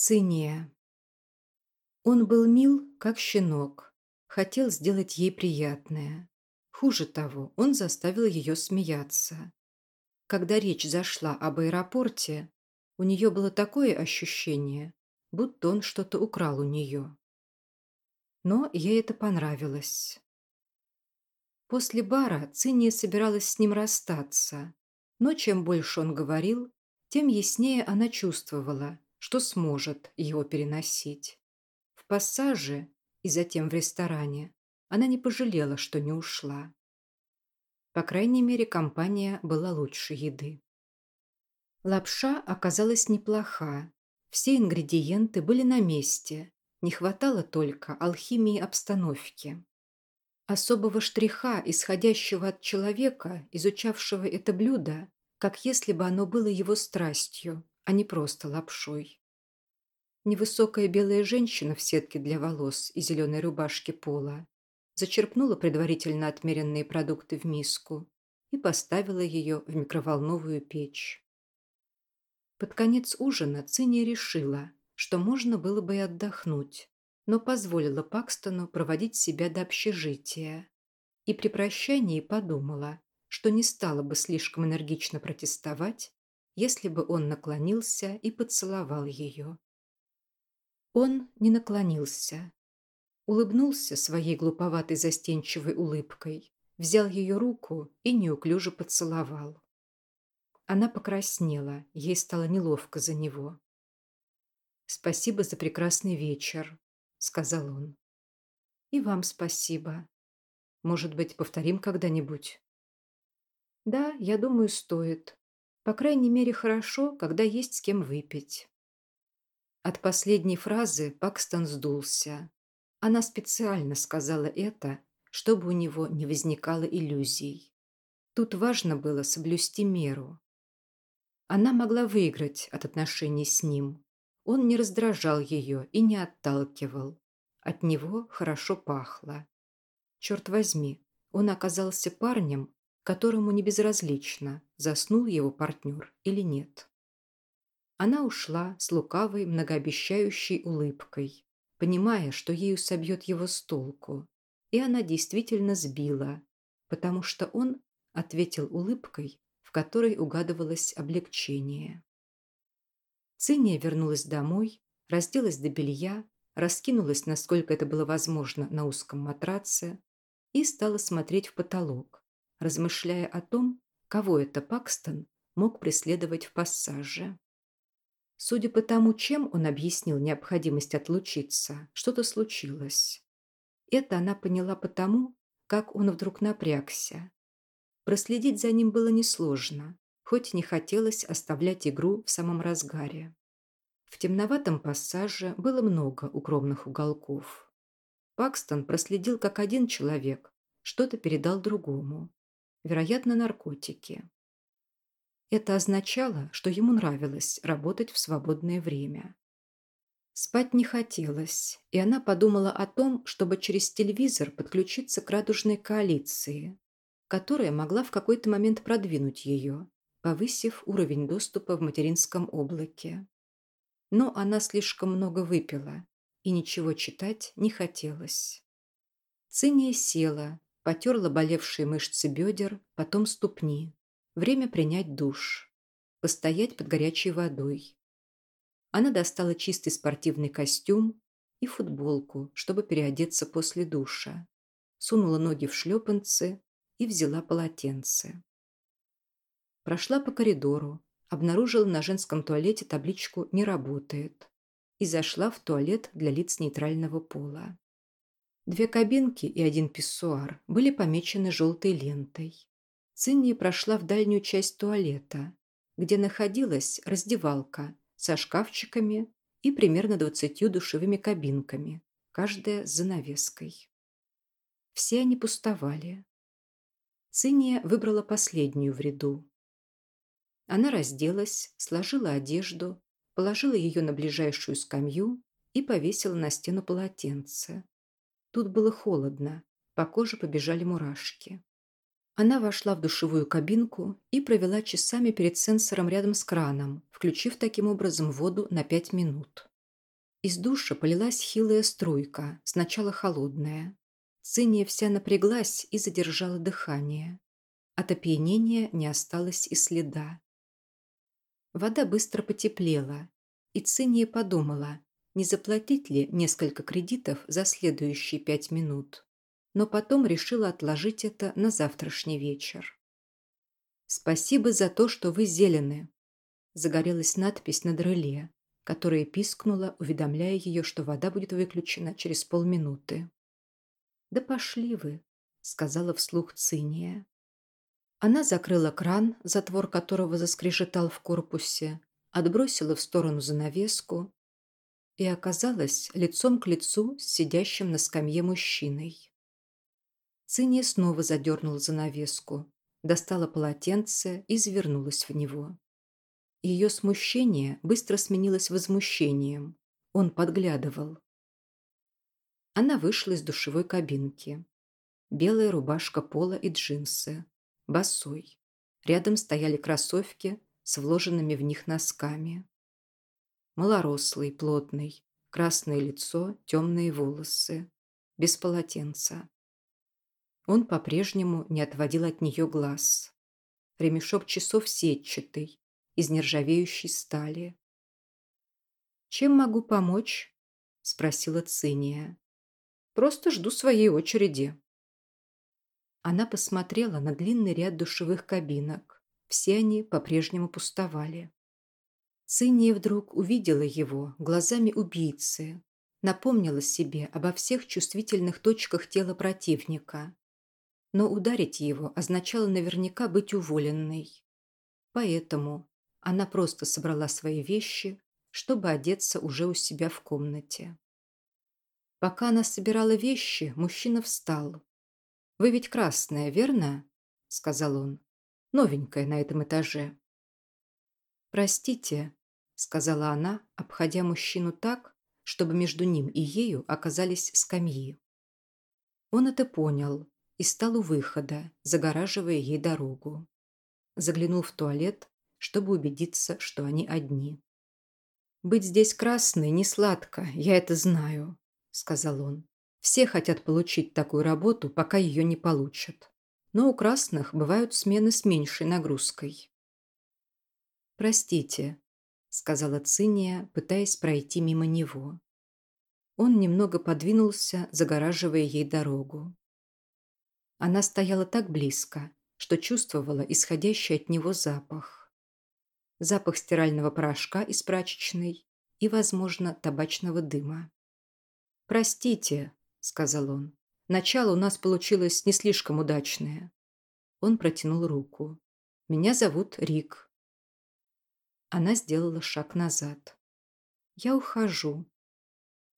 Циния. Он был мил, как щенок. Хотел сделать ей приятное. Хуже того, он заставил ее смеяться. Когда речь зашла об аэропорте, у нее было такое ощущение, будто он что-то украл у нее. Но ей это понравилось. После бара Циния собиралась с ним расстаться, но чем больше он говорил, тем яснее она чувствовала, что сможет его переносить. В пассаже и затем в ресторане она не пожалела, что не ушла. По крайней мере, компания была лучше еды. Лапша оказалась неплоха. Все ингредиенты были на месте. Не хватало только алхимии обстановки. Особого штриха, исходящего от человека, изучавшего это блюдо, как если бы оно было его страстью, а не просто лапшой. Невысокая белая женщина в сетке для волос и зеленой рубашке пола зачерпнула предварительно отмеренные продукты в миску и поставила ее в микроволновую печь. Под конец ужина Циния решила, что можно было бы и отдохнуть, но позволила Пакстону проводить себя до общежития и при прощании подумала, что не стала бы слишком энергично протестовать, если бы он наклонился и поцеловал ее. Он не наклонился. Улыбнулся своей глуповатой застенчивой улыбкой, взял ее руку и неуклюже поцеловал. Она покраснела, ей стало неловко за него. «Спасибо за прекрасный вечер», — сказал он. «И вам спасибо. Может быть, повторим когда-нибудь?» «Да, я думаю, стоит. По крайней мере, хорошо, когда есть с кем выпить. От последней фразы Пакстон сдулся. Она специально сказала это, чтобы у него не возникало иллюзий. Тут важно было соблюсти меру. Она могла выиграть от отношений с ним. Он не раздражал ее и не отталкивал. От него хорошо пахло. Черт возьми, он оказался парнем, которому не безразлично, заснул его партнер или нет. Она ушла с лукавой, многообещающей улыбкой, понимая, что ею собьет его с толку. И она действительно сбила, потому что он ответил улыбкой, в которой угадывалось облегчение. Циния вернулась домой, разделась до белья, раскинулась, насколько это было возможно, на узком матраце и стала смотреть в потолок, размышляя о том, кого это Пакстон мог преследовать в пассаже. Судя по тому, чем он объяснил необходимость отлучиться, что-то случилось. Это она поняла потому, как он вдруг напрягся. Проследить за ним было несложно, хоть не хотелось оставлять игру в самом разгаре. В темноватом пассаже было много укромных уголков. Пакстон проследил, как один человек что-то передал другому вероятно, наркотики. Это означало, что ему нравилось работать в свободное время. Спать не хотелось, и она подумала о том, чтобы через телевизор подключиться к радужной коалиции, которая могла в какой-то момент продвинуть ее, повысив уровень доступа в материнском облаке. Но она слишком много выпила, и ничего читать не хотелось. Циния села, Потерла болевшие мышцы бедер, потом ступни. Время принять душ. Постоять под горячей водой. Она достала чистый спортивный костюм и футболку, чтобы переодеться после душа. Сунула ноги в шлепанцы и взяла полотенце. Прошла по коридору, обнаружила на женском туалете табличку «Не работает» и зашла в туалет для лиц нейтрального пола. Две кабинки и один писсуар были помечены желтой лентой. Цинни прошла в дальнюю часть туалета, где находилась раздевалка со шкафчиками и примерно двадцатью душевыми кабинками, каждая с занавеской. Все они пустовали. Циния выбрала последнюю в ряду. Она разделась, сложила одежду, положила ее на ближайшую скамью и повесила на стену полотенце. Тут было холодно, по коже побежали мурашки. Она вошла в душевую кабинку и провела часами перед сенсором рядом с краном, включив таким образом воду на пять минут. Из душа полилась хилая струйка, сначала холодная. Циния вся напряглась и задержала дыхание. От опьянения не осталось и следа. Вода быстро потеплела, и Циния подумала, не заплатить ли несколько кредитов за следующие пять минут. Но потом решила отложить это на завтрашний вечер. «Спасибо за то, что вы зелены», – загорелась надпись над реле, которая пискнула, уведомляя ее, что вода будет выключена через полминуты. «Да пошли вы», – сказала вслух Циния. Она закрыла кран, затвор которого заскрежетал в корпусе, отбросила в сторону занавеску и оказалась лицом к лицу с сидящим на скамье мужчиной. Циния снова задернула занавеску, достала полотенце и завернулась в него. Ее смущение быстро сменилось возмущением. Он подглядывал. Она вышла из душевой кабинки. Белая рубашка пола и джинсы. Босой. Рядом стояли кроссовки с вложенными в них носками. Малорослый, плотный, красное лицо, темные волосы. Без полотенца. Он по-прежнему не отводил от нее глаз. Ремешок часов сетчатый, из нержавеющей стали. «Чем могу помочь?» – спросила Циния. «Просто жду своей очереди». Она посмотрела на длинный ряд душевых кабинок. Все они по-прежнему пустовали. Циния вдруг увидела его глазами убийцы, напомнила себе обо всех чувствительных точках тела противника. Но ударить его означало наверняка быть уволенной. Поэтому она просто собрала свои вещи, чтобы одеться уже у себя в комнате. Пока она собирала вещи, мужчина встал. «Вы ведь красная, верно?» – сказал он. «Новенькая на этом этаже». «Простите», сказала она, обходя мужчину так, чтобы между ним и ею оказались скамьи. Он это понял и стал у выхода, загораживая ей дорогу. Заглянул в туалет, чтобы убедиться, что они одни. «Быть здесь красной не сладко, я это знаю», – сказал он. «Все хотят получить такую работу, пока ее не получат. Но у красных бывают смены с меньшей нагрузкой». «Простите», сказала Циния, пытаясь пройти мимо него. Он немного подвинулся, загораживая ей дорогу. Она стояла так близко, что чувствовала исходящий от него запах. Запах стирального порошка из прачечной и, возможно, табачного дыма. «Простите», — сказал он, — «начало у нас получилось не слишком удачное». Он протянул руку. «Меня зовут Рик». Она сделала шаг назад. «Я ухожу».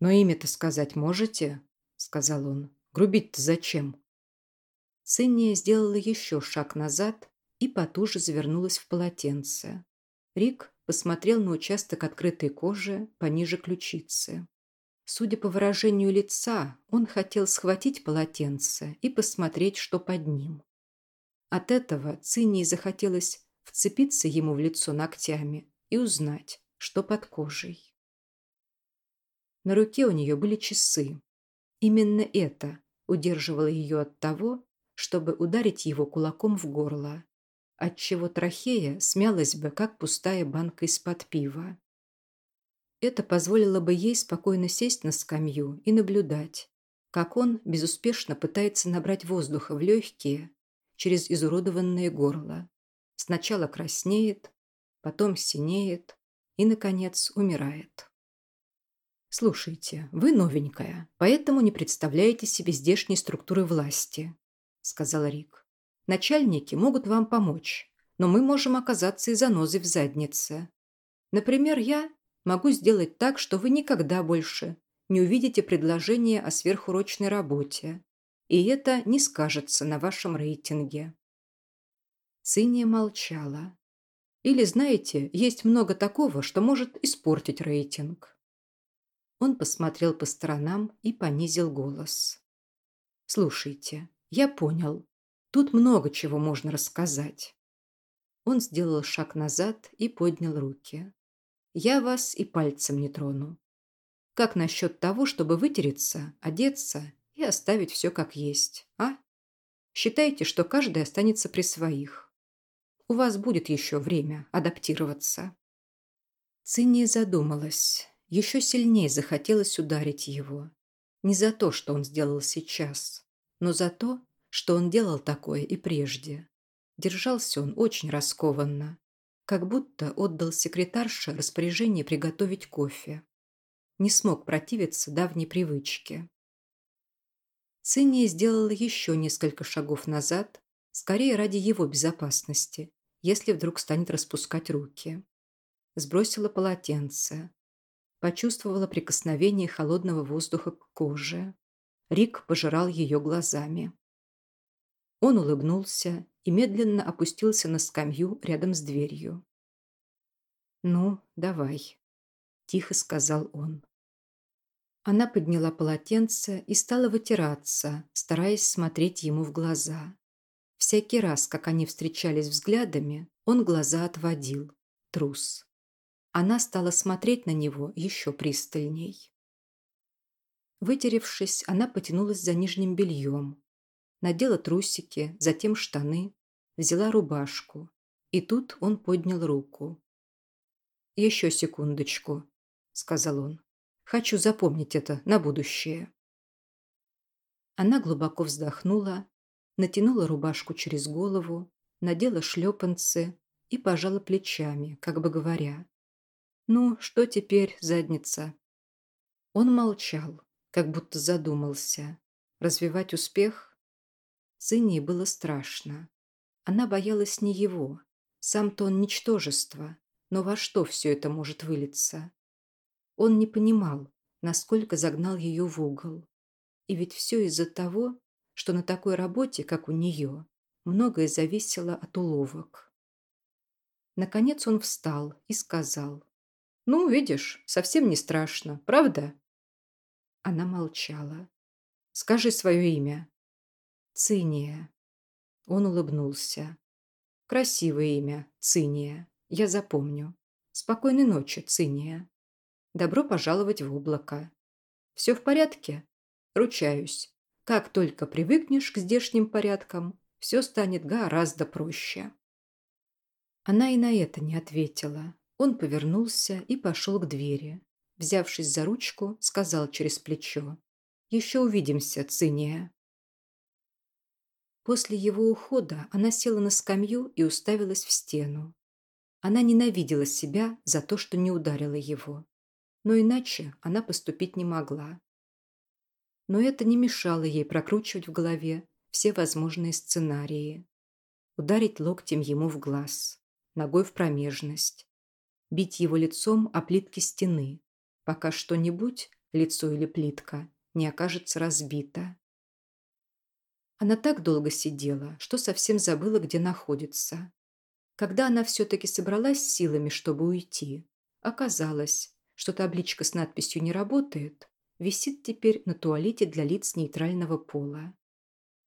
«Но имя-то сказать можете?» – сказал он. «Грубить-то зачем?» Цинния сделала еще шаг назад и потуже завернулась в полотенце. Рик посмотрел на участок открытой кожи пониже ключицы. Судя по выражению лица, он хотел схватить полотенце и посмотреть, что под ним. От этого Цинии захотелось вцепиться ему в лицо ногтями и узнать, что под кожей. На руке у нее были часы. Именно это удерживало ее от того, чтобы ударить его кулаком в горло, отчего трахея смялась бы, как пустая банка из-под пива. Это позволило бы ей спокойно сесть на скамью и наблюдать, как он безуспешно пытается набрать воздуха в легкие через изуродованное горло. Сначала краснеет, потом синеет и, наконец, умирает. «Слушайте, вы новенькая, поэтому не представляете себе здешней структуры власти», – сказал Рик. «Начальники могут вам помочь, но мы можем оказаться и занозой в заднице. Например, я могу сделать так, что вы никогда больше не увидите предложение о сверхурочной работе, и это не скажется на вашем рейтинге. Циния молчала. Или, знаете, есть много такого, что может испортить рейтинг. Он посмотрел по сторонам и понизил голос. «Слушайте, я понял. Тут много чего можно рассказать». Он сделал шаг назад и поднял руки. «Я вас и пальцем не трону. Как насчет того, чтобы вытереться, одеться и оставить все как есть, а? Считайте, что каждый останется при своих. У вас будет еще время адаптироваться. Цинния задумалась. Еще сильнее захотелось ударить его. Не за то, что он сделал сейчас, но за то, что он делал такое и прежде. Держался он очень раскованно, как будто отдал секретарше распоряжение приготовить кофе. Не смог противиться давней привычке. Циния сделала еще несколько шагов назад, скорее ради его безопасности, если вдруг станет распускать руки. Сбросила полотенце. Почувствовала прикосновение холодного воздуха к коже. Рик пожирал ее глазами. Он улыбнулся и медленно опустился на скамью рядом с дверью. «Ну, давай», – тихо сказал он. Она подняла полотенце и стала вытираться, стараясь смотреть ему в глаза. Всякий раз, как они встречались взглядами, он глаза отводил. Трус. Она стала смотреть на него еще пристальней. Вытеревшись, она потянулась за нижним бельем. Надела трусики, затем штаны, взяла рубашку. И тут он поднял руку. «Еще секундочку», — сказал он. «Хочу запомнить это на будущее». Она глубоко вздохнула, натянула рубашку через голову, надела шлепанцы и пожала плечами, как бы говоря. «Ну, что теперь, задница?» Он молчал, как будто задумался. Развивать успех? Цинии было страшно. Она боялась не его. Сам-то он ничтожество. Но во что все это может вылиться? Он не понимал, насколько загнал ее в угол. И ведь все из-за того, что на такой работе, как у нее, многое зависело от уловок. Наконец он встал и сказал. «Ну, видишь, совсем не страшно, правда?» Она молчала. «Скажи свое имя». «Циния». Он улыбнулся. «Красивое имя, Циния. Я запомню. Спокойной ночи, Циния. Добро пожаловать в облако. Все в порядке? Ручаюсь. Как только привыкнешь к здешним порядкам, все станет гораздо проще. Она и на это не ответила. Он повернулся и пошел к двери. Взявшись за ручку, сказал через плечо. «Еще увидимся, Циния». После его ухода она села на скамью и уставилась в стену. Она ненавидела себя за то, что не ударила его. Но иначе она поступить не могла но это не мешало ей прокручивать в голове все возможные сценарии. Ударить локтем ему в глаз, ногой в промежность, бить его лицом о плитки стены, пока что-нибудь, лицо или плитка, не окажется разбито. Она так долго сидела, что совсем забыла, где находится. Когда она все-таки собралась силами, чтобы уйти, оказалось, что табличка с надписью не работает, висит теперь на туалете для лиц нейтрального пола.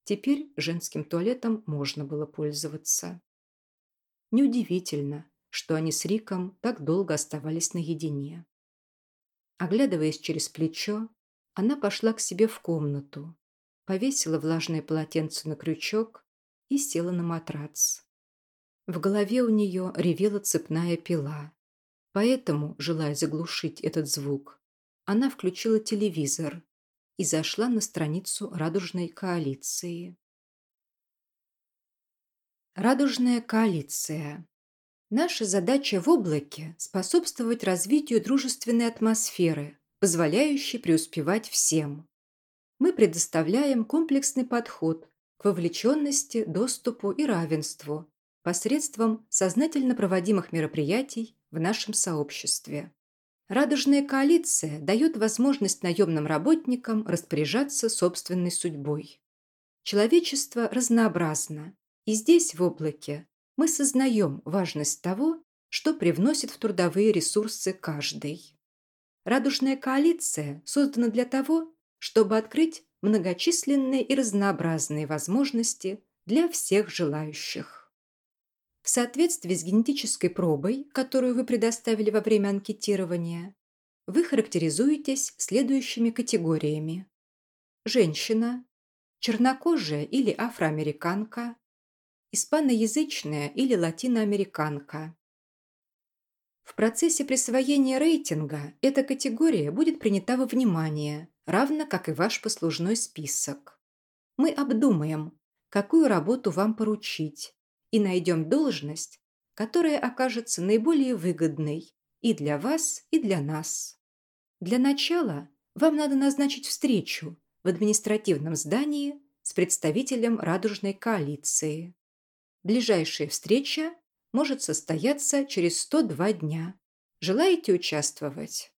Теперь женским туалетом можно было пользоваться. Неудивительно, что они с Риком так долго оставались наедине. Оглядываясь через плечо, она пошла к себе в комнату, повесила влажное полотенце на крючок и села на матрац. В голове у нее ревела цепная пила. Поэтому, желая заглушить этот звук, она включила телевизор и зашла на страницу Радужной коалиции. Радужная коалиция. Наша задача в облаке – способствовать развитию дружественной атмосферы, позволяющей преуспевать всем. Мы предоставляем комплексный подход к вовлеченности, доступу и равенству посредством сознательно проводимых мероприятий в нашем сообществе. Радужная коалиция дает возможность наемным работникам распоряжаться собственной судьбой. Человечество разнообразно, и здесь, в облаке, мы сознаем важность того, что привносит в трудовые ресурсы каждый. Радужная коалиция создана для того, чтобы открыть многочисленные и разнообразные возможности для всех желающих. В соответствии с генетической пробой, которую вы предоставили во время анкетирования, вы характеризуетесь следующими категориями. Женщина, чернокожая или афроамериканка, испаноязычная или латиноамериканка. В процессе присвоения рейтинга эта категория будет принята во внимание, равно как и ваш послужной список. Мы обдумаем, какую работу вам поручить, и найдем должность, которая окажется наиболее выгодной и для вас, и для нас. Для начала вам надо назначить встречу в административном здании с представителем Радужной коалиции. Ближайшая встреча может состояться через 102 дня. Желаете участвовать?